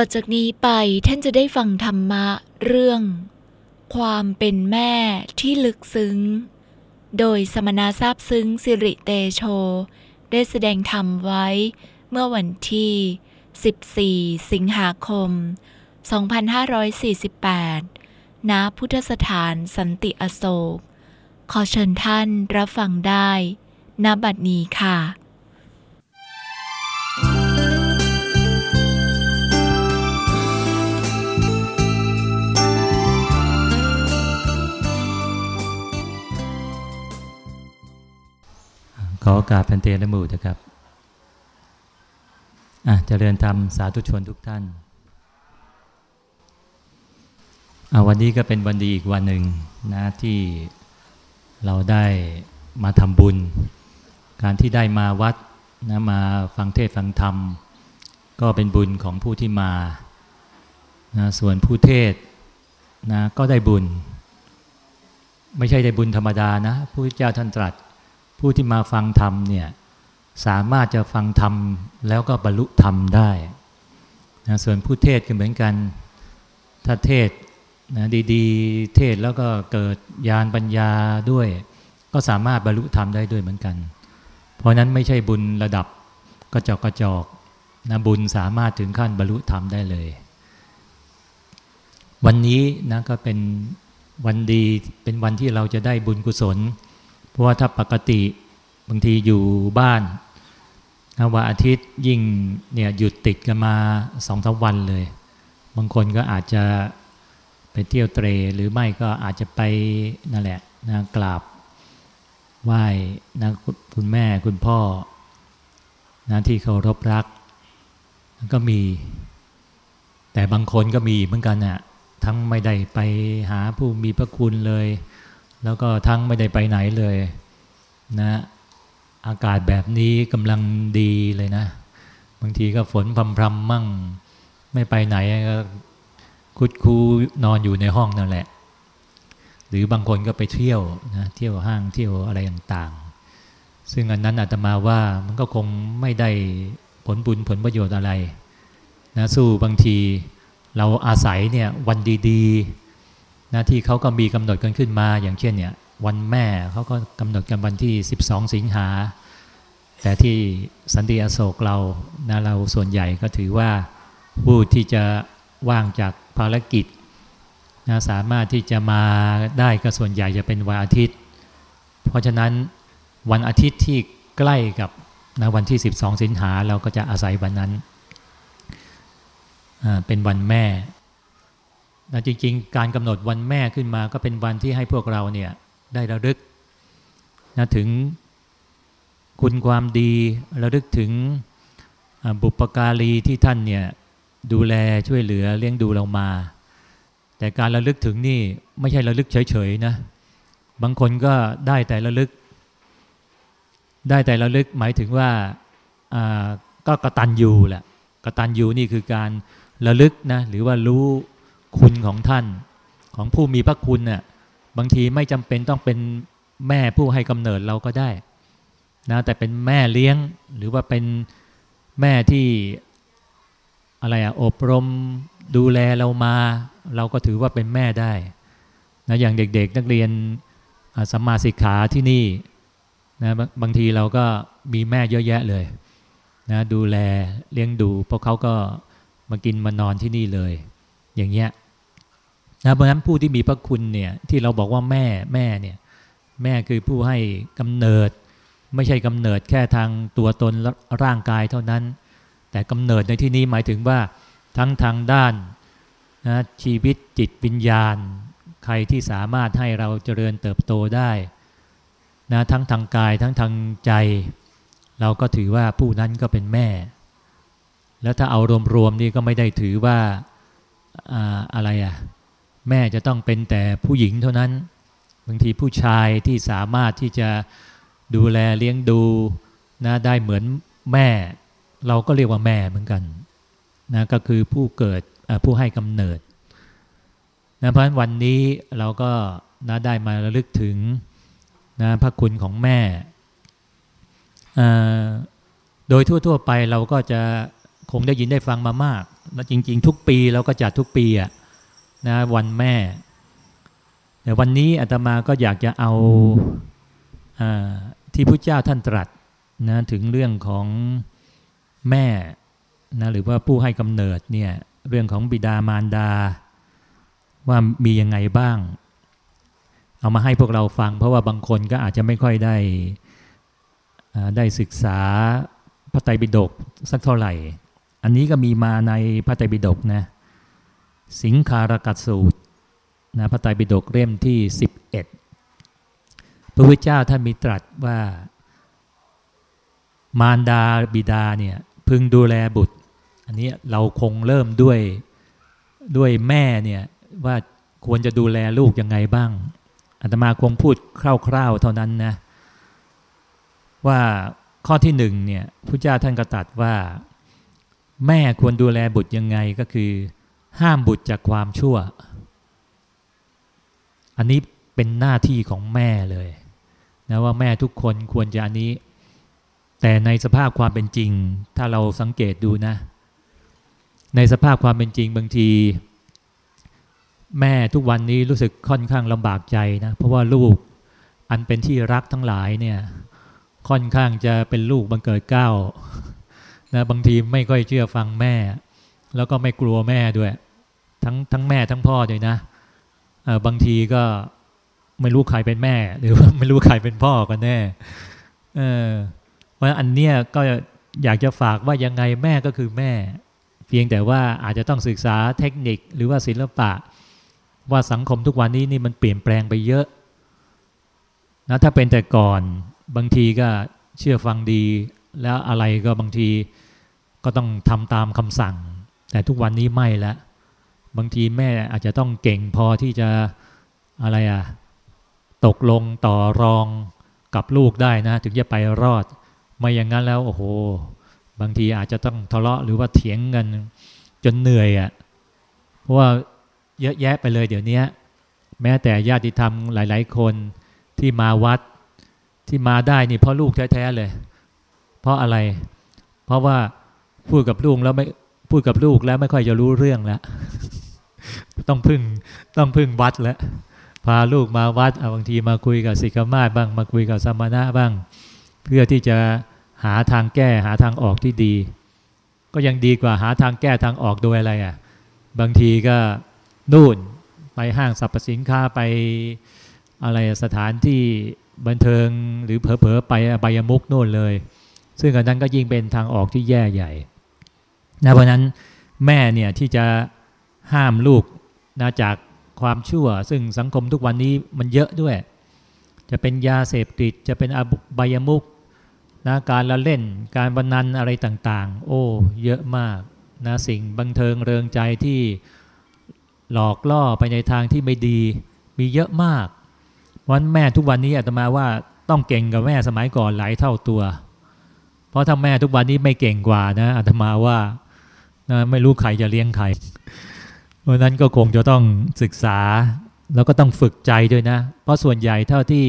ต่อจากนี้ไปท่านจะได้ฟังธรรมะเรื่อง ความเป็นแม่ที่ลึกซึ้ง โดยสมณะทราบซึ้งสิริเตโช ได้แสดงธรรมไว้เมื่อวันที่ 14 สิงหาคม 2548 ณ พุทธสถานสันติอโศก ขอเชิญท่านรับฟังได้ ณ บัดนี้ค่ะ ขอโอกาสพันเตนหมู่นะครับอะเจริญธรรมสาธุชนทุกท่านอะวันนี้ก็เป็นวันดีอีกวันหนึ่งนะที่เราได้มาทำบุญ การที่ได้มาวัดนะมาฟังเทศฟังธรรม ก็เป็นบุญของผู้ที่มานะส่วนผู้เทศนะก็ได้บุญ ไม่ใช่ได้บุญธรรมดานะผู้เจ้าท่านตรัส ผู้ที่มาฟังธรรมเนี่ยสามารถจะฟังธรรมแล้วก็บรรลุธรรมได้นะส่วนผู้เทศก็เหมือนกัน ถ้าเทศนะดีๆ เทศแล้วก็เกิดญาณปัญญาด้วย ก็สามารถบรรลุธรรมได้ด้วยเหมือนกัน เพราะนั้นไม่ใช่บุญระดับกระจอกกระจอกนะบุญสามารถถึงขั้นบรรลุธรรมได้เลย วันนี้นะก็เป็นวันดีเป็นวันที่เราจะได้บุญกุศล ราะว่าถ้าปกติบางทีอยู่บ้านนะวันอาทิตย์ยิ่งเนี่ยหยุดติดกันมาสองสาวันเลย บางคนก็อาจจะไปเที่ยวเตรหรือไม่ก็อาจจะไปนั่นแหละนะกราบไหว้นะคุณแม่คุณพ่อนะที่เคารพรัก ก็มี แต่บางคนก็มีเหมือนกันน่ะทั้งไม่ได้ไปหาผู้มีพระคุณเลย แล้วก็ทั้งไม่ได้ไปไหนเลยนะอากาศแบบนี้กำลังดีเลยนะ บางทีก็ฝนพรำๆมั่ง ไม่ไปไหนก็คุดคูนอนอยู่ในห้องนั่นแหละ หรือบางคนก็ไปเที่ยวนะเที่ยวห้างเที่ยวอะไรต่างๆ ซึ่งอันนั้นอาตมาว่ามันก็คงไม่ได้ผลบุญผลประโยชน์อะไรนะสู้บางทีเราอาศัยเนี่ยวันดี ๆ นะที่เขาก็มีกำหนดกันขึ้นมา อย่างเช่นเนี่ยวันแม่เขาก็กำหนดกันวันที่ 12 สิงหา แต่ที่สันติอโศกเรานะเราส่วนใหญ่ก็ถือว่าผู้ที่จะว่างจากภารกิจนะสามารถที่จะมาได้ก็ส่วนใหญ่จะเป็นวันอาทิตย์ เพราะฉะนั้นวันอาทิตย์ที่ใกล้กับนะวันที่ 12 สิงหาเราก็จะอาศัยวันนั้น เป็นวันแม่ นะจริงๆ การกำหนดวันแม่ขึ้นมาก็เป็นวันที่ให้พวกเราเนี่ยได้ระลึกนะถึงคุณความดีระลึกถึงบุปการีที่ท่านเนี่ยดูแลช่วยเหลือเลี้ยงดูเรามา แต่การระลึกถึงนี่ไม่ใช่ระลึกเฉยๆนะบางคนก็ได้แต่ระลึก ได้แต่ระลึกหมายถึงว่าก็กระตันยูแหละกระตันยูนี่คือการระลึกนะหรือว่ารู้ คุณของท่าน ของผู้มีพระคุณเนะ่ยบางทีไม่จำเป็นต้องเป็นแม่ผู้ให้กำเนิดเราก็ได้นะแต่เป็นแม่เลี้ยงหรือว่าเป็นแม่ที่อะไรอะอบรมดูแลเรามา เราก็ถือว่าเป็นแม่ได้นะอย่างเด็กๆ นักเรียนสัมมาสิกขาที่นี่นะบางทีเราก็มีแม่เยอะแยะเลยนะดูแลเลี้ยงดู เพราะเขาก็มากินมานอนที่นี่เลย อย่างเงี้ยนะเพราะฉะนั้นผู้ที่มีพระคุณเนี่ยที่เราบอกว่าแม่แม่เนี่ยแม่คือผู้ให้กำเนิด ไม่ใช่กำเนิดแค่ทางตัวตนร่างกายเท่านั้น แต่กำเนิดในที่นี้หมายถึงว่าทั้งทางด้านนะชีวิตจิตวิญญาณ ใครที่สามารถให้เราเจริญเติบโตได้นะทั้งทางกายทั้งทางใจ เราก็ถือว่าผู้นั้นก็เป็นแม่ แล้วถ้าเอารวมๆนี่ก็ไม่ได้ถือว่า อะไรอะแม่จะต้องเป็นแต่ผู้หญิงเท่านั้น บางทีผู้ชายที่สามารถที่จะดูแลเลี้ยงดูนะได้เหมือนแม่ เราก็เรียกว่าแม่เหมือนกันนะก็คือผู้เกิดผู้ให้กำเนิดนะเพราะฉะนั้นวันนี้เราก็นะได้มาระลึกถึงนะพระคุณของแม่ โดยทั่ว ๆ ไปเราก็จะคงได้ยินได้ฟังมามาก แล้วจริง ๆ ทุกปีเราก็จัดทุกปีอะนะวันแม่ แต่วันนี้อาตมาก็อยากจะเอาอาที่พระเจ้าท่านตรัสนะถึงเรื่องของแม่นะหรือว่าผู้ให้กำเนิดเนี่ยเรื่องของบิดามารดา ว่ามียังไงบ้าง เอามาให้พวกเราฟัง เพราะว่าบางคนก็อาจจะไม่ค่อยได้ได้ศึกษาพระไตรปิฎกสักเท่าไหร่ อันนี้ก็มีมาในพระไตรปิฎกนะสิงคารกัตสูตรนะพระไตรปิฎกเล่มที่ 11 พระพุทธเจ้าท่านมีตรัสว่ามารดาบิดาเนี่ยพึงดูแลบุตร อันนี้เราคงเริ่มด้วยด้วยแม่เนี่ยว่าควรจะดูแลลูกยังไงบ้างอาตมาคงพูดคร่าวๆเท่านั้นนะว่าข้อที่หนึ่งเนี่ยพระเจ้าท่านก็ตัดว่า แม่ควรดูแลบุตรยังไงก็คือ ห้ามบุตรจากความชั่ว อันนี้เป็นหน้าที่ของแม่เลยนะว่าแม่ทุกคนควรจะอันนี้ แต่ในสภาพความเป็นจริง ถ้าเราสังเกตดูนะ ในสภาพความเป็นจริงบางที แม่ทุกวันนี้รู้สึกค่อนข้างลำบากใจนะเพราะว่าลูกอันเป็นที่รักทั้งหลายเนี่ยค่อนข้างจะเป็นลูกบังเกิดเก้า นะบางทีไม่ค่อยเชื่อฟังแม่ แล้วก็ไม่กลัวแม่ด้วย ทั้งทั้งแม่ทั้งพ่อด้วยนะบางทีก็ไม่รู้ใครเป็นแม่ หรือว่าไม่รู้ใครเป็นพ่อกันแน่เออเพราะอันเนี้ยก็อยากจะฝากว่ายังไงแม่ก็คือแม่ เพียงแต่ว่าอาจจะต้องศึกษาเทคนิคหรือว่าศิลปะ ว่าสังคมทุกวันนี้นี่มันเปลี่ยนแปลงไปเยอะนะถ้าเป็นแต่ก่อนบางทีก็เชื่อฟังดี แล้วอะไรก็บางทีก็ต้องทำตามคำสั่ง แต่ทุกวันนี้ไม่แล้วบางทีแม่อาจจะต้องเก่งพอที่จะอะไรอะตกลงต่อรองกับลูกได้นะ ถึงจะไปรอด ไม่อย่างนั้นแล้วโอ้โห บางทีอาจจะต้องทะเลาะหรือว่าเถียงกันจนเหนื่อยอะ่ะเพราะว่าเยอะแยะไปเลยเดี๋ยวนี้แม้แต่ญาติธรรมหลาย ๆ คนที่มาวัดที่มาได้นี่เพราะลูกแท้ ๆ เลย ราะอะไร เพราะว่าพูดกับลูกแล้วไม่พูดกับลูกแล้วไม่ค่อยจะรู้เรื่องแล้วต้องพึ่งต้องพึ่งวัดแล้วพาลูกมาวัดเอาบางทีมาคุยกับศิกมาศบ้าง มาคุยกับสมณะบ้าง เพื่อที่จะหาทางแก้หาทางออกที่ดี ก็ยังดีกว่าหาทางแก้ทางออกโดยอะไรอะบางทีก็นู่นไปห้างสรรพสินค้าไปอะไรสถานที่บันเทิงหรือเผลอๆไปอบายมุกโน่นเลย ซึ่งอันนั้นก็ยิ่งเป็นทางออกที่แย่ใหญ่นะเพราะนั้นแม่เนี่ยที่จะห้ามลูกนะจากความชั่ว ซึ่งสังคมทุกวันนี้มันเยอะด้วย จะเป็นยาเสพติดจะเป็นอบายมุกนะการละเล่นการบันนันอะไรต่างๆ โอ้ เยอะมากนะสิ่งบันเทิงเริงใจที่หลอกล่อไปในทางที่ไม่ดีมีเยอะมากวันแม่ทุกวันนี้อาตมาว่าต้องเก่งกับแม่สมัยก่อนหลายเท่าตัว ราะถ้าแม่ทุกวันนี้ไม่เก่งกว่านะอาตมาว่านะไม่รู้ใครจะเลี้ยงใคร เพราะนั้นก็คงจะต้องศึกษา แล้วก็ต้องฝึกใจด้วยนะ เพราะส่วนใหญ่เท่าที่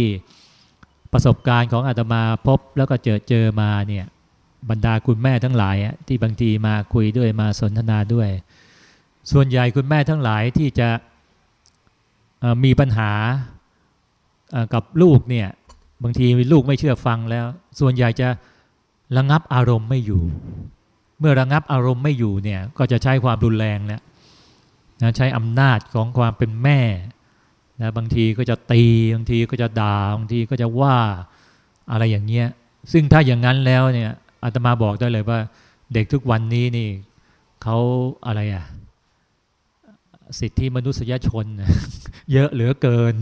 ประสบการณ์ของอาตมาพบแล้วก็เจอเจอมาเนี่ยบรรดาคุณแม่ทั้งหลายที่บางทีมาคุยด้วยมาสนทนาด้วย ส่วนใหญ่คุณแม่ทั้งหลายที่จะมีปัญหากับลูกเนี่ยบางทีลูกไม่เชื่อฟังแล้ว ส่วนใหญ่จะ ระงับอารมณ์ไม่อยู่ เมื่อระงับอารมณ์ไม่อยู่เนี่ยก็จะใช้ความรุนแรงแล้วนะใช้อำนาจของความเป็นแม่นะบางทีก็จะตีบางทีก็จะด่าบางทีก็จะว่าอะไรอย่างเงี้ยซึ่งถ้าอย่างนั้นแล้วเนี่ยอาตมาบอกได้เลยว่า เด็กทุกวันนี้นี่เขาอะไรอะสิทธิมนุษยชน เยอะเหลือเกิน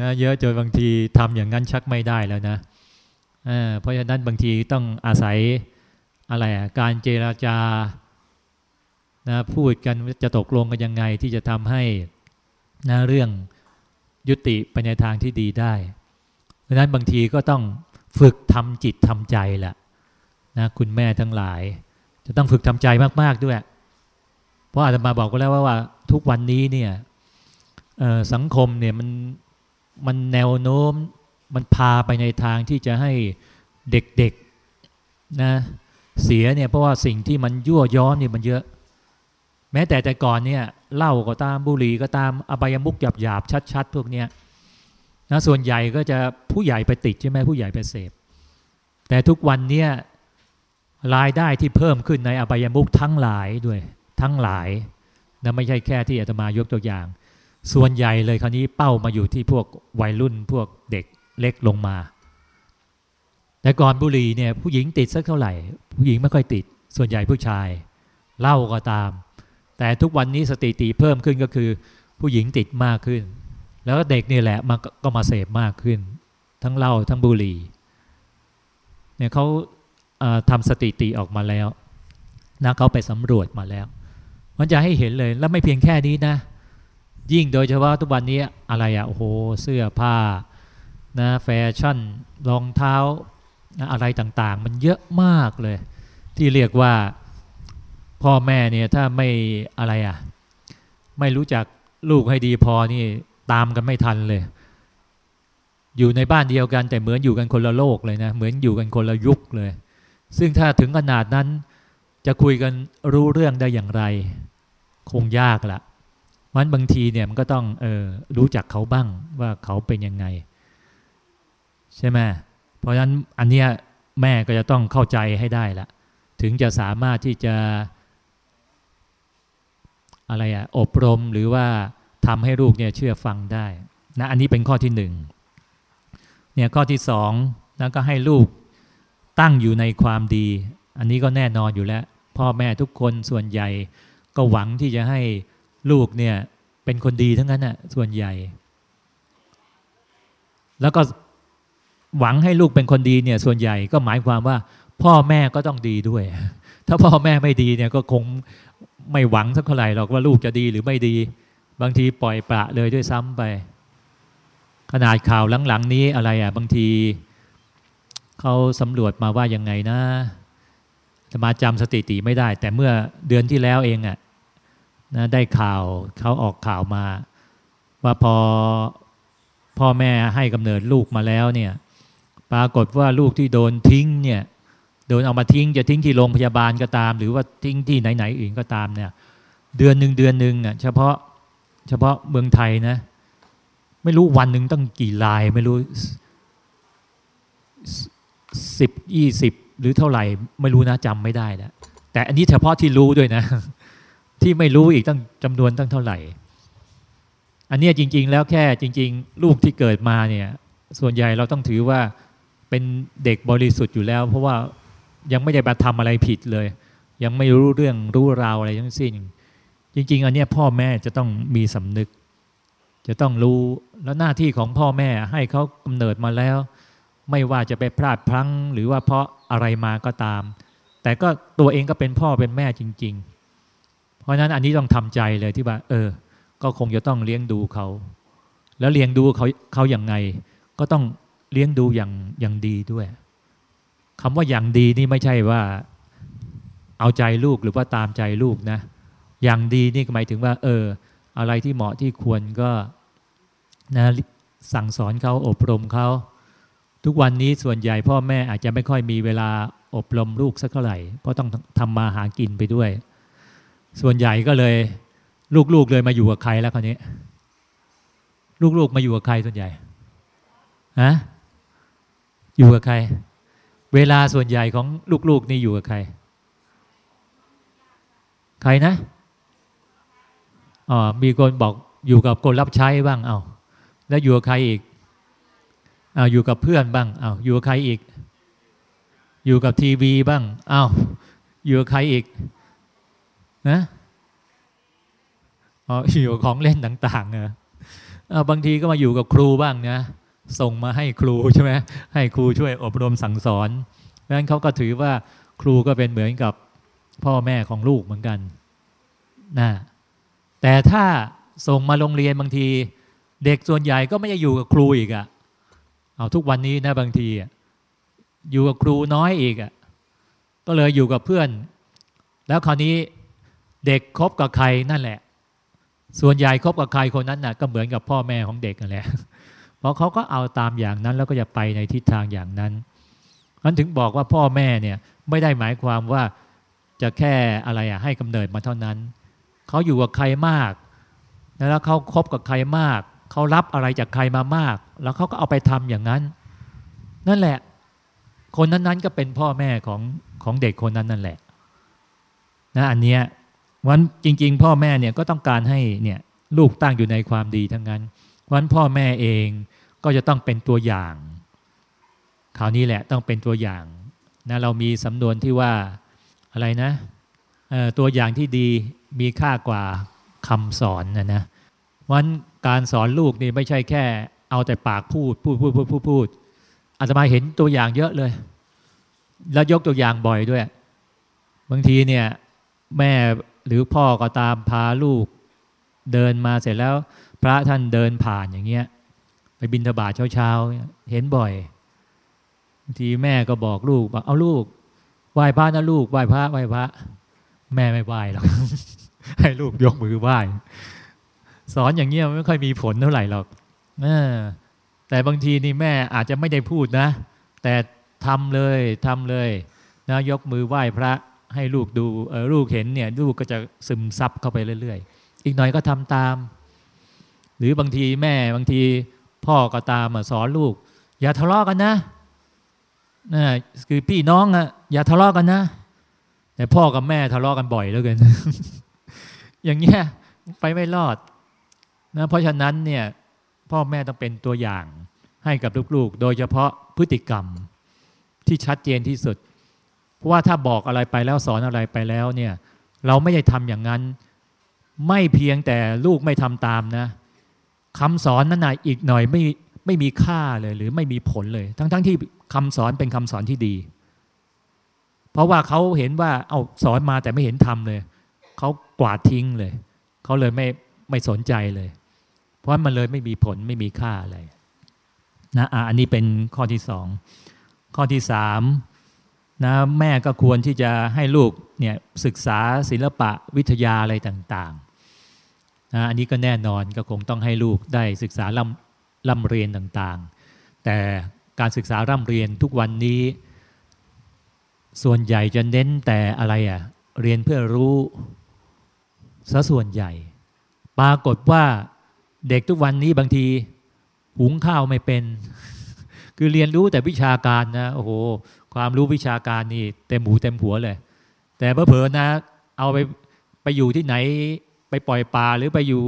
นะเยอะจนบางทีทำอย่างนั้นชักไม่ได้แล้วนะ เพราะฉะนั้นบางทีต้องอาศัยอะไรการเจราจานะพูดกันจะตกลงกันยังไงที่จะทำให้นะเรื่องยุติไปในทางที่ดีได้ เพราะนั้นบางทีก็ต้องฝึกทำจิตทำใจแหละนะคุณแม่ทั้งหลาย จะต้องฝึกทำใจมากๆด้วย เพราะอาจจะมาบอกก็แล้วว่าว่า ทุกวันนี้เนี่ยสังคมเนี่ยมันมันแนวโน้ม มันพาไปในทางที่จะให้เด็กๆนะเสียเนี่ยเพราะว่าสิ่งที่มันยั่วย้อนนี่มันเยอะ แม้แต่แต่ก่อนเนี่ยเหล้าก็ตามบุหรี่ก็ตามอบายมุกหยาบหยาบชัด ๆ พวกเนี้ยนะส่วนใหญ่ก็จะผู้ใหญ่ไปติดใช่ไหมผู้ใหญ่ไปเสพแต่ทุกวันเนี่ยรายได้ที่เพิ่มขึ้นในอบายมุกทั้งหลายด้วยทั้งหลายนะไม่ใช่แค่ที่อาตมายกตัวอย่าง ส่วนใหญ่เลยคราวนี้เป้ามาอยู่ที่พวกวัยรุ่นพวกเด็ก เล็กลงมา แต่ก่อนบุหรี่เนี่ยผู้หญิงติดสักเท่าไหร่ ผู้หญิงไม่ค่อยติด ส่วนใหญ่ผู้ชายเหล้าก็ตาม แต่ทุกวันนี้สติติเพิ่มขึ้นก็คือ ผู้หญิงติดมากขึ้น แล้วเด็กนี่แหละมันก็มาเสพมากขึ้น ทั้งเหล้าทั้งบุหรี่เนี่ยเขาทำสติติออกมาแล้วนะเขาไปสำรวจมาแล้ว มันจะให้เห็นเลยแล้วไม่เพียงแค่นี้นะ ยิ่งโดยเฉพาะทุกวันนี้อะไรอะโอ้โหเสื้อผ้า นะแฟชั่นรองเท้าอะไรต่างๆ มันเยอะมากเลย ที่เรียกว่าพ่อแม่เนี่ยถ้าไม่อะไรอะไม่รู้จักลูกให้ดีพอนี่ตามกันไม่ทันเลย อยู่ในบ้านเดียวกัน แต่เหมือนอยู่กันคนละโลกเลยนะเหมือนอยู่กันคนละยุคเลย ซึ่งถ้าถึงขนาดนั้นจะคุยกันรู้เรื่องได้อย่างไร คงยากละมันบางทีเนี่ยมันก็ต้องเออรู้จักเขาบ้างว่าเขาเป็นยังไง ช่ไหมเพราะฉะนั้นอันเนี้ยแม่ก็จะต้องเข้าใจให้ได้ละถึงจะสามารถที่จะอะไรอะอบรมหรือว่าทำให้ลูกเนี่ยเชื่อฟังได้นะอันนี้เป็นข้อที่หนึ่งเนี่ยข้อที่สองนะก็ให้ลูกตั้งอยู่ในความดี อันนี้ก็แน่นอนอยู่แล้ว พ่อแม่ทุกคนส่วนใหญ่ ก็หวังที่จะให้ลูกเนี่ยเป็นคนดีทั้งนั้นน่ะส่วนใหญ่ แล้วก็ หวังให้ลูกเป็นคนดีเนี่ยส่วนใหญ่ก็หมายความว่า พ่อแม่ก็ต้องดีด้วย ถ้าพ่อแม่ไม่ดีเนี่ยก็คงไม่หวังสักเท่าไหร่หรอกว่าลูกจะดีหรือไม่ดี บางทีปล่อยประเลยด้วยซ้ำไป ขนาดข่าวหลังๆ นี้อะไรอะบางทีเขาสำรวจมาว่ายังไงนะจะมาจำสถิติไม่ได้ แต่เมื่อเดือนที่แล้วเองอะนะได้ข่าวเขาออกข่าวมา ว่าพอพ่อแม่ให้กำเนิดลูกมาแล้วเนี่ย ปรากฏว่าลูกที่โดนทิ้งเนี่ยโดนเอามาทิ้งจะทิ้งที่โรงพยาบาลก็ตาม หรือว่าทิ้งที่ไหนๆอื่นก็ตามเนี่ย เดือนหนึ่งเดือนหนึ่งอะเฉพาะเฉพาะเมืองไทยนะ ไม่รู้วันหนึ่งต้องกี่ลายไม่รู้สิบยี่สิบหรือเท่าไหร่ ไม่รู้นะจำไม่ได้แล้วแต่อันนี้เฉพาะที่รู้ด้วยนะ ที่ไม่รู้อีกตั้งจำนวนตั้งเท่าไหร่ อันนี้จริง ๆ แล้วแค่จริง ๆ ลูกที่เกิดมาเนี่ย ส่วนใหญ่เราต้องถือว่า เป็นเด็กบริสุทธิ์อยู่แล้ว เพราะว่ายังไม่ได้มาทำอะไรผิดเลย ยังไม่รู้เรื่องรู้ราวอะไรทั้งสิ้น จริง ๆ อันนี้พ่อแม่จะต้องมีสำนึก จะต้องรู้แล้วหน้าที่ของพ่อแม่ให้เขากำเนิดมาแล้ว ไม่ว่าจะไปพลาดพลั้ง หรือว่าเพราะอะไรมาก็ตาม แต่ก็ตัวเองก็เป็นพ่อเป็นแม่จริง ๆ เพราะฉะนั้นอันนี้ต้องทำใจเลยที่ว่า เออ ก็คงจะต้องเลี้ยงดูเขา แล้วเลี้ยงดูเขาเขาอย่างไง ก็ต้อง เลี้ยงดูอย่างอย่างดีด้วยคำว่าอย่างดีนี่ไม่ใช่ว่า เอาใจลูกหรือว่าตามใจลูกนะ อย่างดีนี่หมายถึงว่า เออ อะไรที่เหมาะที่ควรก็นะสั่งสอนเขาอบรมเขาทุกวันนี้ส่วนใหญ่พ่อแม่อาจจะไม่ค่อยมีเวลาอบรมลูกสักเท่าไหร่ เพราะต้องทำมาหากินไปด้วย ส่วนใหญ่ก็เลย ลูกๆเลยมาอยู่กับใครแล้วคราวนี้ ลูกๆมาอยู่กับใครส่วนใหญ่ฮะ อยู่กับใคร เวลาส่วนใหญ่ของลูกๆนี่อยู่กับใคร ใครนะอ๋อมีคนบอกอยู่กับคนรับใช้บ้างเอาแล้วอยู่กับใครอีกเอาอยู่กับเพื่อนบ้างเอาอยู่กับใครอีก อยู่กับทีวีบ้างเอาอยู่กับใครอีก นะอ๋ออยู่กับของเล่นต่างๆเนอะบางทีก็มาอยู่กับครูบ้างนะ ส่งมาให้ครูใช่ไหมให้ครูช่วยอบรมสั่งสอนเพราะฉะนั้นเขาก็ถือว่าครูก็เป็นเหมือนกับพ่อแม่ของลูกเหมือนกันนะแต่ถ้าส่งมาโรงเรียนบางที เด็กส่วนใหญ่ก็ไม่จะอยู่กับครูอีกอะเอาทุกวันนี้นะบางทีอยู่กับครูน้อยอีกอะก็เลยอยู่กับเพื่อน แล้วคราวนี้เด็กคบกับใครนั่นแหละ ส่วนใหญ่คบกับใครคนนั้นน่ะ ก็เหมือนกับพ่อแม่ของเด็กนั่นแหละ เพราะเขาก็เอาตามอย่างนั้นแล้วก็จะไปในทิศทางอย่างนั้นนั้นถึงบอกว่าพ่อแม่เนี่ยไม่ได้หมายความว่าจะแค่อะไรอะให้กำเนิดมาเท่านั้น เขาอยู่กับใครมาก แล้วเขาคบกับใครมาก เขารับอะไรจากใครมามาก แล้วเขาก็เอาไปทำอย่างนั้น นั่นแหละ คนนั้นๆก็เป็นพ่อแม่ของของเด็กคนนั้นนั่นแหละนะอันเนี้ยวันจริง ๆ พ่อแม่เนี่ยก็ต้องการให้เนี่ยลูกตั้งอยู่ในความดีทั้งนั้น วันพ่อแม่เองก็จะต้องเป็นตัวอย่างคราวนี้แหละต้องเป็นตัวอย่างนะเรามีสำนวนที่ว่าอะไรนะตัวอย่างที่ดีมีค่ากว่าคำสอนนะนะวันการสอนลูกนี่ไม่ใช่แค่ เอาแต่ปากพูดพูดพูดพูดพูดพูดอาตมาเห็นตัวอย่างเยอะเลย แล้วยกตัวอย่างบ่อยด้วย บางทีเนี่ยแม่หรือพ่อก็ตามพาลูกเดินมาเสร็จแล้ว พระท่านเดินผ่านอย่างเงี้ย ไปบินทบาทเช้าๆ เห็นบ่อยทีแม่ก็บอกลูกว่าเอาลูกไหว้พระนะลูกไหว้พระไหว้พระ แม่ไม่ไหว้หรอกให้ลูกยกมือไหว้สอนอย่างเงี้ยไม่ค่อยมีผลเท่าไหร่หรอกแต่บางทีนี่แม่อาจจะไม่ได้พูดนะ แต่ทำเลยทำเลยนะยกมือไหว้พระ ให้ลูกดูเออลูกเห็นเนี่ย ลูกก็จะซึมซับเข้าไปเรื่อยๆ อีกหน่อยก็ทำตาม หรือบางทีแม่บางทีพ่อก็ตามสอนลูก อย่าทะเลาะกันนะนะคือพี่น้องอะอย่าทะเลาะกันนะ แต่พ่อกับแม่ทะเลาะกันบ่อยเหลือเกิน อย่างเงี้ยไปไม่รอดนะเพราะฉะนั้นเนี่ยพ่อแม่ต้องเป็นตัวอย่างให้กับลูกๆ โดยเฉพาะพฤติกรรมที่ชัดเจนที่สุด เพราะว่าถ้าบอกอะไรไปแล้วสอนอะไรไปแล้วเนี่ย เราไม่ได้ทำอย่างนั้น ไม่เพียงแต่ลูกไม่ทำตามนะ คำสอนนั้นนะอีกหน่อยไม่ไม่มีค่าเลยหรือไม่มีผลเลย ทั้งๆทที่คำสอนเป็นคำสอนที่ดี เพราะว่าเขาเห็นว่าเอาสอนมาแต่ไม่เห็นทำเลยเขากวาดทิ้งเลยเขาเลยไม่ไม่สนใจเลย เพราะมันเลยไม่มีผลไม่มีค่าอะไรนะอะอันนี้เป็นข้อที่สองข้อที่สามนะแม่ก็ควรที่จะให้ลูกเนี่ยศึกษาศิลปะวิทยาอะไรต่างๆ นะอันนี้ก็แน่นอนก็คงต้องให้ลูกได้ศึกษาล่ำล่ำเรียนต่างๆ แต่การศึกษาร่ำเรียนทุกวันนี้ ส่วนใหญ่จะเน้นแต่อะไรอะ่ะเรียนเพื่อรู้ซะส่วนใหญ่ ปรากฏว่าเด็กทุกวันนี้บางทีหุงข้าวไม่เป็น คือเรียนรู้แต่วิชาการนะโอ้โห ความรู้วิชาการนี่เต็มหูเต็มหัวเลย แต่เผลอนะ เอาไปไปอยู่ที่ไหน ไปปล่อยปลาหรือไปอยู่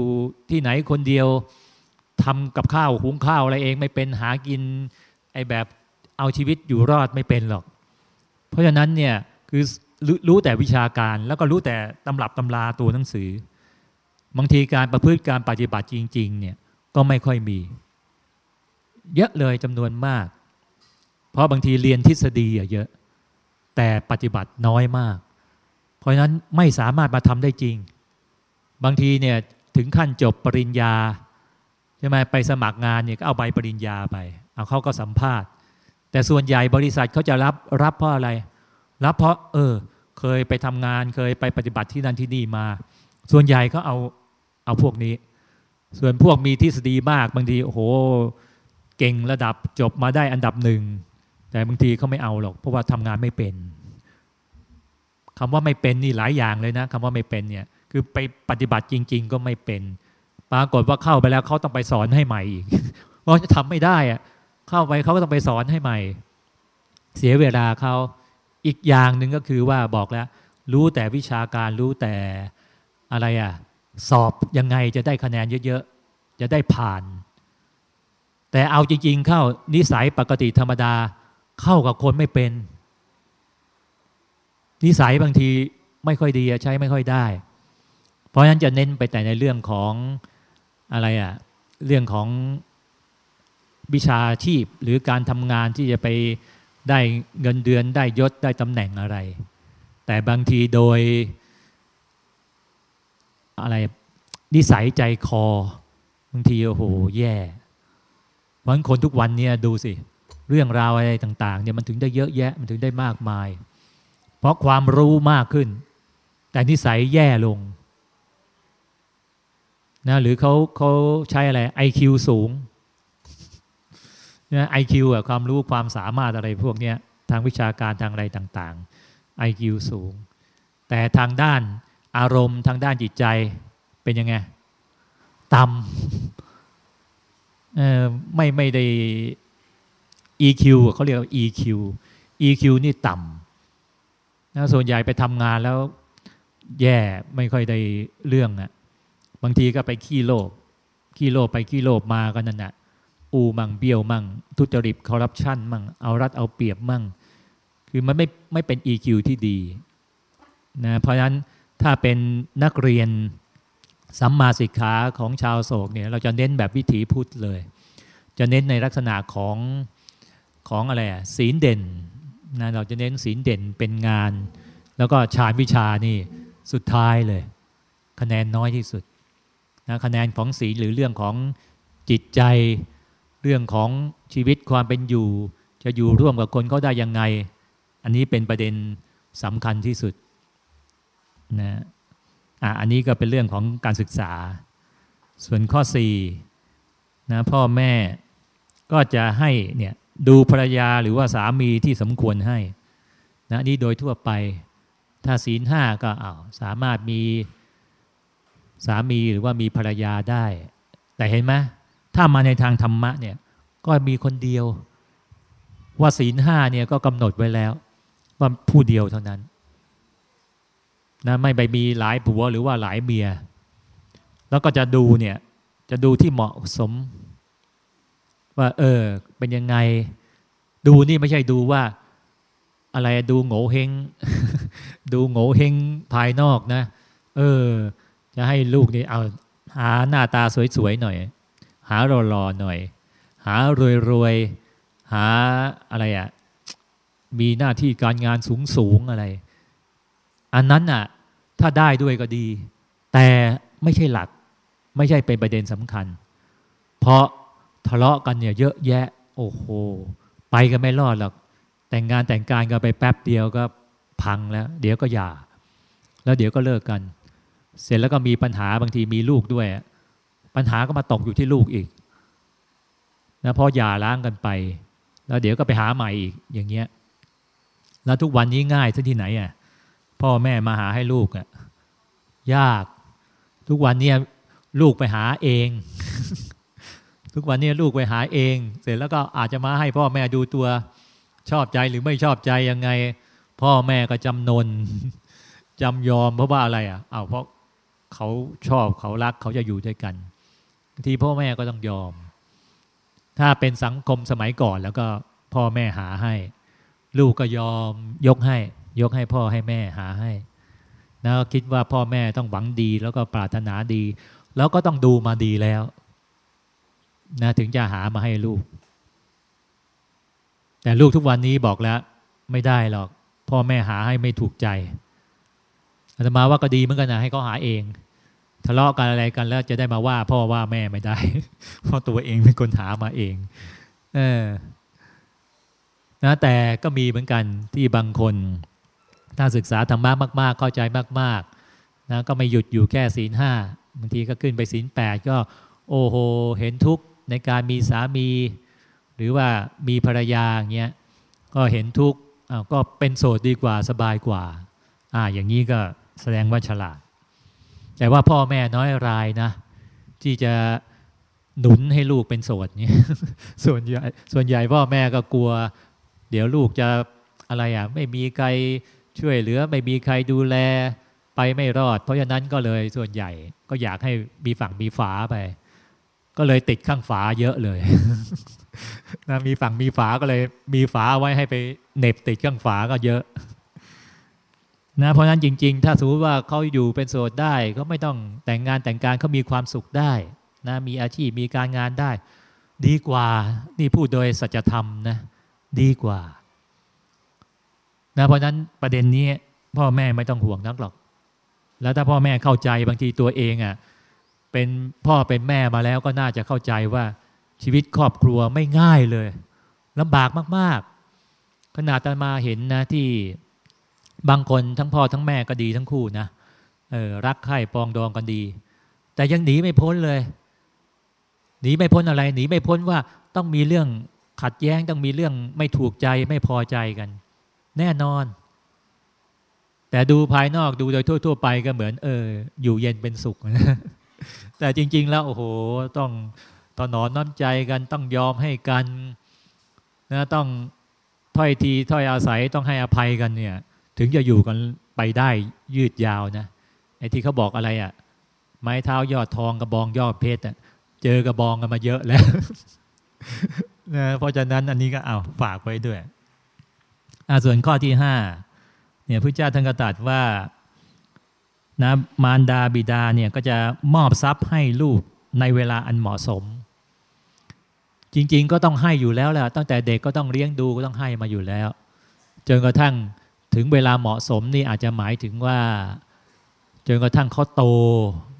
ที่ไหนคนเดียวทำกับข้าวหุงข้าวอะไรเองไม่เป็นหากินไอแบบเอาชีวิตอยู่รอดไม่เป็นหรอก เพราะฉะนั้นเนี่ยคือรู้แต่วิชาการแล้วก็รู้แต่ตำรับตำราตัวหนังสือ บางทีการประพฤติการปฏิบัติจริง ๆ เนี่ยก็ไม่ค่อยมี เยอะเลยจำนวนมาก เพราะบางทีเรียนทฤษฎีเยอะ แต่ปฏิบัติน้อยมาก เพราะฉะนั้นไม่สามารถมาทำได้จริง บางทีเนี่ยถึงขั้นจบปริญญาใช่ไหมไปสมัครงานเนี่ยก็เอาใบปริญญาไป เอาเขาก็สัมภาษณ์ แต่ส่วนใหญ่บริษัทเขาจะรับรับเพราะอะไร รับเพราะ เออ เคยไปทำงานเคยไปปฏิบัติที่นั่นที่นี่มา ส่วนใหญ่ก็เอาเอาพวกนี้ ส่วนพวกมีทฤษฎีมากบางทีโอ้โหเก่งระดับจบมาได้อันดับหนึ่งแต่บางทีเขาไม่เอาหรอก เพราะว่าทำงานไม่เป็นคำว่าไม่เป็นนี่หลายอย่างเลยนะคำว่าไม่เป็นเนี่ย คือไปปฏิบัติจริง ๆ ก็ไม่เป็น ปรากฏว่าเข้าไปแล้วเขาต้องไปสอนให้ใหม่อีกเพราะจะทำไม่ได้อะเข้าไปเขาก็ต้องไปสอนให้ใหม่ เสียเวลาเขาอีกอย่างหนึ่งก็คือว่าบอกแล้ว รู้แต่วิชาการรู้แต่อะไรอะสอบยังไงจะได้คะแนนเยอะๆ จะได้ผ่าน แต่เอาจริง ๆ เข้านิสัยปกติธรรมดาเข้ากับคนไม่เป็น นิสัยบางทีไม่ค่อยดีใช้ไม่ค่อยได้ เพราะฉะนั้นจะเน้นไปแต่ในเรื่องของอะไรอะเรื่องของวิชาชีพหรือการทำงานที่จะไปได้เงินเดือนได้ยศได้ตำแหน่งอะไร แต่บางทีโดยอะไรนิสัยใจคอบางทีโอ้โหแย่เพราะคนทุกวันเนี่ยดูสิ เรื่องราวอะไรต่างๆเนี่ยมันถึงได้เยอะแยะมันถึงได้มากมาย เพราะความรู้มากขึ้น แต่นิสัยแย่ลง นะหรือเขาเขาใช้อะไร IQ สูงนะไอคิวอะความรู้ความสามารถอะไรพวกเนี้ยทางวิชาการทางอะไรต่างๆ IQ สูง แต่ทางด้านอารมณ์ทางด้านจิตใจเป็นยังไงต่ำเออไม่ไม่ได้ EQ เขาเรียกว่า EQ EQ นี่ต่ำนะส่วนใหญ่ไปทำงานแล้วแย่ไม่ค่อยได้เรื่องอะ บางทีก็ไปขี้โลภขี้โลภไปขี้โลภมาก็นั่นแหะอูมั่งเบี้ยวมั่ง ทุจริตคอร์รัปชันมั่งเอารัดเอาเปรียบมั่ง คือมันไม่ไม่เป็น EQ ที่ดีนะเพราะฉะนั้นถ้าเป็นนักเรียนสัมมาสิกขาของชาวโศกเนี่ยเราจะเน้นแบบวิถีพุทธเลย จะเน้นในลักษณะของของอะไรอะศีลเด่นนะเราจะเน้นศีลเด่นเป็นงาน แล้วก็ฌานวิชานี่สุดท้ายเลย คะแนนน้อยที่สุด นะคะแนนของศีลหรือเรื่องของจิตใจ เรื่องของชีวิตความเป็นอยู่ จะอยู่ร่วมกับคนเขาได้ยังไง อันนี้เป็นประเด็นสำคัญที่สุดนะอะอันนี้ก็เป็นเรื่องของการศึกษา ส่วนข้อ4นะพ่อแม่ก็จะให้เนี่ยดูภรรยาหรือว่าสามีที่สมควรให้นะนี่โดยทั่วไป ถ้าศีลห้าก็อ้าวสามารถมี สามีหรือว่ามีภรรยาได้ แต่เห็นไหมถ้ามาในทางธรรมะเนี่ยก็มีคนเดียว ว่าศีลห้าเนี่ยก็กำหนดไว้แล้ว ว่าผู้เดียวเท่านั้นนะไม่ไปมีหลายผัวหรือว่าหลายเมีย แล้วก็จะดูเนี่ยจะดูที่เหมาะสม ว่า เออ เป็นยังไง ดูนี่ไม่ใช่ดูว่า อะไรดูโง่เฮงดูโง่เฮงภายนอกนะ เออ จะให้ลูกนี่เอาหาหน้าตาสวยๆหน่อย หารอๆหน่อย หารวยๆหาอะไรอะ่ะมีหน้าที่การงานสูงๆอะไร อันนั้นอะ ถ้าได้ด้วยก็ดี แต่ไม่ใช่หลัก ไม่ใช่เป็นประเด็นสำคัญ เพราะทะเลาะกันเนี่ยเยอะแยะ โอ้โห ไปกันไม่รอดหรอก แต่งงานแต่งการกันไปแป๊บเดียวก็พังแล้ว เดี๋ยวก็หย่า แล้วเดี๋ยวก็เลิกกัน เสร็จแล้วก็มีปัญหาบางทีมีลูกด้วย ปัญหาก็มาตกอยู่ที่ลูกอีกนะพอหย่าล้างกันไป แล้วเดี๋ยวก็ไปหาใหม่อีกอย่างเงี้ยแล้วทุกวันนี้ง่ายซะที่ไหนอะพ่อแม่มาหาให้ลูกอะยาก ทุกวันนี้ลูกไปหาเอง ทุกวันนี้ลูกไปหาเอง เสร็จแล้วก็อาจจะมาให้พ่อแม่ดูตัวชอบใจหรือไม่ชอบใจยังไง พ่อแม่ก็จำนนจำยอมเพราะว่าอะไรอะเอาเพราะ เขาชอบเขารักเขาจะอยู่ด้วยกัน ทีพ่อแม่ก็ต้องยอม ถ้าเป็นสังคมสมัยก่อนแล้วก็พ่อแม่หาให้ ลูกก็ยอมยกให้ ยกให้พ่อให้แม่หาให้ แล้วคิดว่าพ่อแม่ต้องหวังดีแล้วก็ปรารถนาดี แล้วก็ต้องดูมาดีแล้วนะถึงจะหามาให้ลูก แต่ลูกทุกวันนี้บอกแล้ว ไม่ได้หรอก พ่อแม่หาให้ไม่ถูกใจอาตมาว่าก็ดีเหมือนกันนะให้เขาหาเอง ทะเลาะกันอะไรกันแล้วจะได้มาว่าพ่อว่าแม่ไม่ได้ เพราะตัวเองเป็นคนหามาเอง เออนะแต่ก็มีเหมือนกันที่บางคน ถ้าศึกษาธรรมะมาก ๆ เข้าใจมากๆนะก็ไม่หยุดอยู่แค่ศีลห้าบางทีก็ขึ้นไปศีลแปดก็โอ้โหเห็นทุกข์ในการมีสามี หรือว่ามีภรรยาอย่างเงี้ยก็เห็นทุกข์ก็เป็นโสดดีกว่าสบายกว่าอ่าอย่างนี้ก็แสดงว่าฉลาด แต่ว่าพ่อแม่น้อยรายนะ ที่จะหนุนให้ลูกเป็นโสดเนี่ยส่วนใหญ่ส่วนใหญ่พ่อแม่ก็กลัว เดี๋ยวลูกจะอะไรอะไม่มีใครช่วยเหลือ ไม่มีใครดูแลไปไม่รอด เพราะฉะนั้นก็เลยส่วนใหญ่ก็อยากให้มีฝั่งมีฝาไป ก็เลยติดข้างฝาเยอะเลยนะมีฝั่งมีฝาก็เลย มีฝาไว้ให้ไปเน็บติดข้างฝาก็เยอะ นะเพราะนั้นจริง ๆ ถ้าสมมติว่าเขาอยู่เป็นโสดได้ก็ไม่ต้องแต่งงานแต่งการเขามีความสุขได้นะมีอาชีพมีการงานได้ ดีกว่านี่พูดโดยสัจธรรมนะดีกว่านะเพราะนั้นประเด็นนี้พ่อแม่ไม่ต้องห่วงนักหรอก แล้วถ้าพ่อแม่เข้าใจบางทีตัวเองอะ่ะเป็นพ่อเป็นแม่มาแล้วก็น่าจะเข้าใจว่าชีวิตครอบครัวไม่ง่ายเลยลำบากมาก ๆ ขนาดตมาเห็นนะที่ บางคนทั้งพ่อทั้งแม่ก็ดีทั้งคู่นะเออรักใคร่ปองดองกันดี แต่ยังหนีไม่พ้นเลย หนีไม่พ้นอะไร หนีไม่พ้นว่าต้องมีเรื่องขัดแย้งต้องมีเรื่องไม่ถูกใจไม่พอใจกัน แน่นอน แต่ดูภายนอกดูโดยทั่ว ๆ ไปก็เหมือน เออ อยู่เย็นเป็นสุขนะแต่จริง ๆ แล้วโอ้โห ต้องตอนนอนน้ำใจกันต้องยอมให้กันนะต้องถ้อยทีถ้อยอาศัยต้องให้อภัยกันเนี่ย ถึงจะอยู่กันไปได้ยืดยาวนะไอ้ที่เขาบอกอะไรอะ่ะ ไม้เท้ายอดทองกระบองยอดเพชรอะเจอกระบองกันมาเยอะแล้วนะเพราะฉะนั้นอันนี้ก็เอาฝากไว้ด้วยอ่าส่วนข้อที่ห้าเนี่ยพระเจ้าท่านก็ตรัสว่านะมารดาบิดาเนี่ยก็จะมอบทรัพย์ให้ลูกในเวลาอันเหมาะสม จริง ๆ ก็ต้องให้อยู่แล้วแหละตั้งแต่เด็กก็ต้องเลี้ยงดูก็ต้องให้มาอยู่แล้ว จนกระทั่ง ถึงเวลาเหมาะสมนี่อาจจะหมายถึงว่าจนกระทั่งเขาโต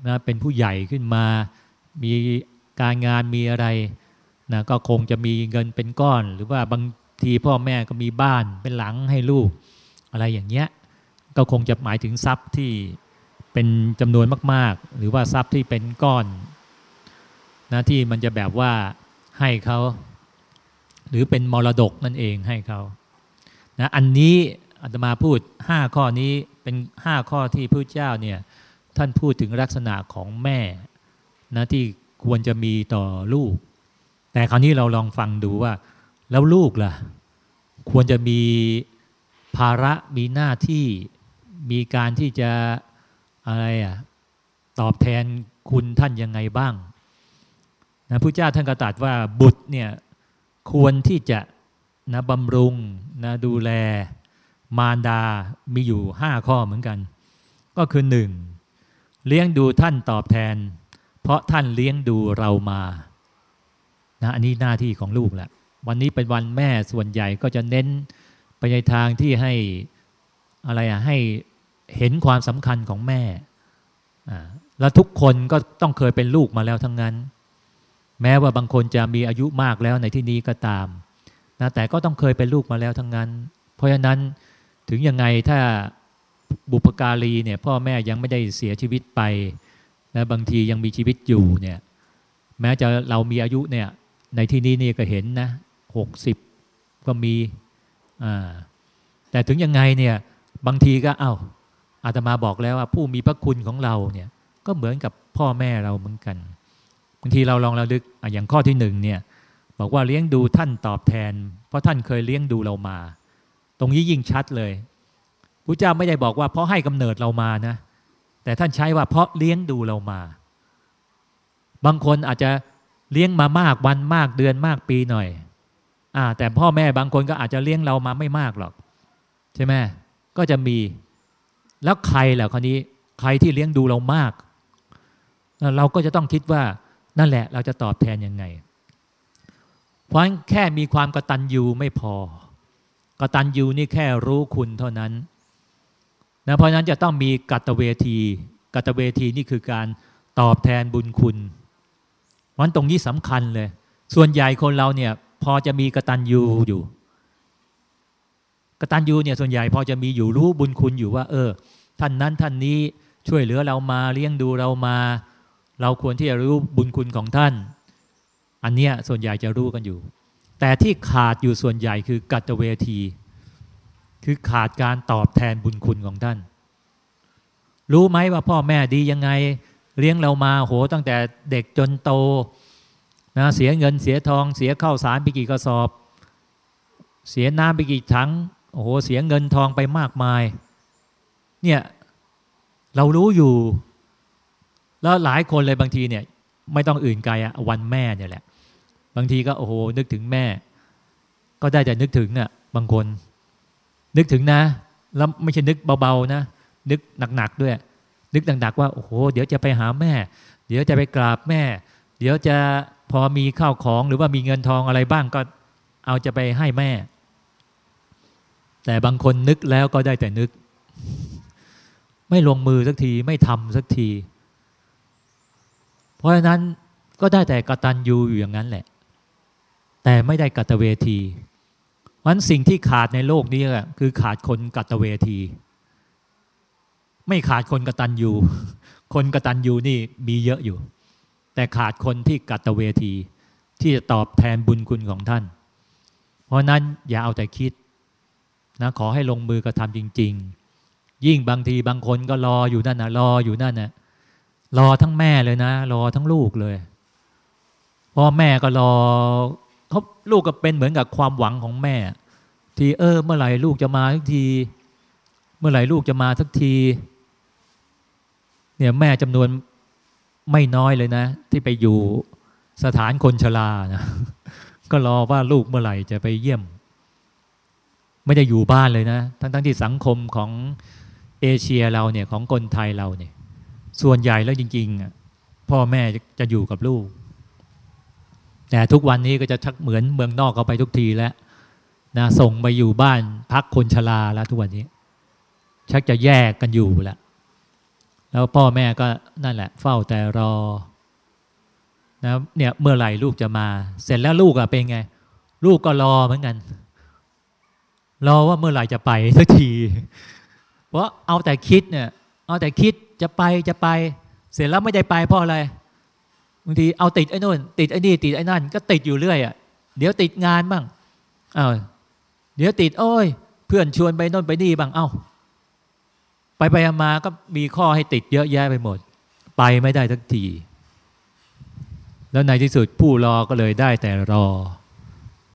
นะเป็นผู้ใหญ่ขึ้นมา มีการงานมีอะไรนะก็คงจะมีเงินเป็นก้อน หรือว่าบางทีพ่อแม่ก็มีบ้านเป็นหลังให้ลูก อะไรอย่างเงี้ยก็คงจะหมายถึงทรัพย์ที่เป็นจำนวนมาก ๆ หรือว่าทรัพย์ที่เป็นก้อนนะที่มันจะแบบว่าให้เขา หรือเป็นมรดกนั่นเองให้เขานะอันนี้ อาตมาพูด 5 ข้อนี้เป็น 5 ข้อที่พระเจ้าเนี่ยท่านพูดถึงลักษณะของแม่นะที่ควรจะมีต่อลูก แต่คราวนี้เราลองฟังดูว่า แล้วลูกล่ะ ควรจะมีภาระมีหน้าที่มีการที่จะอะไรอะตอบแทนคุณท่านยังไงบ้างนะพระเจ้าท่านก็ตรัสว่าบุตรเนี่ยควรที่จะนะบำรุงนะดูแล มารดามีอยู่ห้าข้อเหมือนกัน ก็คือหนึ่งเลี้ยงดูท่านตอบแทน เพราะท่านเลี้ยงดูเรามานะอันนี้หน้าที่ของลูกแหละวันนี้เป็นวันแม่ส่วนใหญ่ก็จะเน้นไปในทางที่ให้อะไรอะให้เห็นความสำคัญของแม่แล้วทุกคนก็ต้องเคยเป็นลูกมาแล้วทั้งนั้น แม้ว่าบางคนจะมีอายุมากแล้วในที่นี้ก็ตามนะแต่ก็ต้องเคยเป็นลูกมาแล้วทั้งนั้น เพราะฉะนั้น ถึงยังไงถ้าบุพการีเนี่ยพ่อแม่ยังไม่ได้เสียชีวิตไปนะบางทียังมีชีวิตอยู่เนี่ยแม้จะเรามีอายุเนี่ยในที่นี้นี่ก็เห็นนะหกสิบก็มีอ่าแต่ถึงยังไงเนี่ยบางทีก็เอา้าอาตมาบอกแล้วว่าผู้มีพระคุณของเราเนี่ยก็เหมือนกับพ่อแม่เราเหมือนกันบางทีเราลองระลึกอย่างข้อที่หนึ่งเนี่ยบอกว่าเลี้ยงดูท่านตอบแทน เพราะท่านเคยเลี้ยงดูเรามา ตรงนี้ยิ่งชัดเลยพระเจ้าไม่ได้บอกว่าเพราะให้กำเนิดเรามานะ แต่ท่านใช้ว่าเพราะเลี้ยงดูเรามา บางคนอาจจะเลี้ยงมามากวันมากเดือนมากปีหน่อยอ่าแต่พ่อแม่บางคนก็อาจจะเลี้ยงเรามาไม่มากหรอก ใช่ไหมก็จะมี แล้วใครแหละคนนี้ ใครที่เลี้ยงดูเรามาก เราก็จะต้องคิดว่านั่นแหละเราจะตอบแทนยังไง เพราะแค่มีความกระตัญญูไม่พอ กตัญญูนี่แค่รู้คุณเท่านั้นนะเพราะนั้นจะต้องมีกัตเวทีกัตเวทีนี่คือการตอบแทนบุญคุณวันตรงนี้สำคัญเลย ส่วนใหญ่คนเราเนี่ย พอจะมีกตัญญูอยู่กตัญญูเนี่ยส่วนใหญ่พอจะมีอยู่รู้บุญคุณอยู่ว่า เออ ท่านนั้นท่านนี้ช่วยเหลือเรามาเลี้ยงดูเรามา เราควรที่จะรู้บุญคุณของท่าน อันเนี้ยส่วนใหญ่จะรู้กันอยู่ แต่ที่ขาดอยู่ส่วนใหญ่คือกัตเวที คือขาดการตอบแทนบุญคุณของท่าน รู้ไหมว่าพ่อแม่ดียังไง เลี้ยงเรามาโหตั้งแต่เด็กจนโตนะเสียเงินเสียทอง เสียข้าวสารไปกี่กระสอบ เสียน้ำไปกี่ถังโอ้โหเสียเงินทองไปมากมาย เนี่ยเรารู้อยู่ แล้วหลายคนเลยบางทีเนี่ย ไม่ต้องอื่นไกลอะวันแม่เนี่ยแหละ บางทีก็โอ้โหนึกถึงแม่ ก็ได้แต่นึกถึงอะบางคน นึกถึงนะ แล้วไม่ใช่นึกเบาๆนะ นึกหนักๆด้วย นึกหนักๆว่าโอ้โหเดี๋ยวจะไปหาแม่ เดี๋ยวจะไปกราบแม่ เดี๋ยวจะพอมีข้าวของหรือว่ามีเงินทองอะไรบ้างก็เอาจะไปให้แม่ แต่บางคนนึกแล้วก็ได้แต่นึก ไม่ลงมือสักทีไม่ทำสักที เพราะฉะนั้นก็ได้แต่กระตัญญูอยู่อย่างนั้นแหละ แต่ไม่ได้กัตเวทีวันสิ่งที่ขาดในโลกนี้คือขาดคนกัตเวที ไม่ขาดคนกตัญญูคนกตัญญูนี่มีเยอะอยู่ แต่ขาดคนที่กัตเวที ที่จะตอบแทนบุญคุณของท่าน เพราะนั้นอย่าเอาแต่คิดนะขอให้ลงมือกระทำจริงยิ่งบางทีบางคนก็รออยู่นั่นนะรออยู่นั่นนะรอทั้งแม่เลยนะ รอทั้งลูกเลยพ่อแม่ก็รอ เขาลูกก็เป็นเหมือนกับความหวังของแม่ ที่เออ เมื่อไหร่ลูกจะมาสักที เมื่อไหร่ลูกจะมาสักที เนี่ยแม่จำนวนไม่น้อยเลยนะ ที่ไปอยู่สถานคนชรานะก็รอว่าลูกเมื่อไหร่จะไปเยี่ยม ไม่ได้อยู่บ้านเลยนะ ทั้งๆทที่สังคมของเอเชียเราเนี่ยของคนไทยเราเนี่ย ส่วนใหญ่แล้วจริงๆอะพ่อแม่จะอยู่กับลูก แต่ทุกวันนี้ก็จะชักเหมือนเมืองนอกเขาไปทุกทีแล้วนะส่งไปอยู่บ้านพักคนชราแล้วทุกวันนี้ ชักจะแยกกันอยู่แล้วแล้วพ่อแม่ก็นั่นแหละ เฝ้าแต่รอนะเนี่ยเมื่อไหร่ลูกจะมา เสร็จแล้วลูกอะเป็นไง ลูกก็รอเหมือนกัน รอว่าเมื่อไหร่จะไปสักที เพราะเอาแต่คิดเนี่ย เอาแต่คิดจะไปจะไป เสร็จแล้วไม่ได้ไปเพราะอะไร บางทีเอาติดไอ้นู่นติดไอ้นี่ติดไอ้นั่น ก็ติดอยู่เรื่อยอะ่ะเดี๋ยวติดงานบ้างอ้าวเดี๋ยวติดโอ้ย เพื่อนชวนไปนู่นไปนี่บ้างเอ้า ไปไปมาก็มีข้อให้ติดเยอะแยะไปหมด ไปไม่ได้ทักที แล้วในที่สุดผู้รอก็เลยได้แต่รอ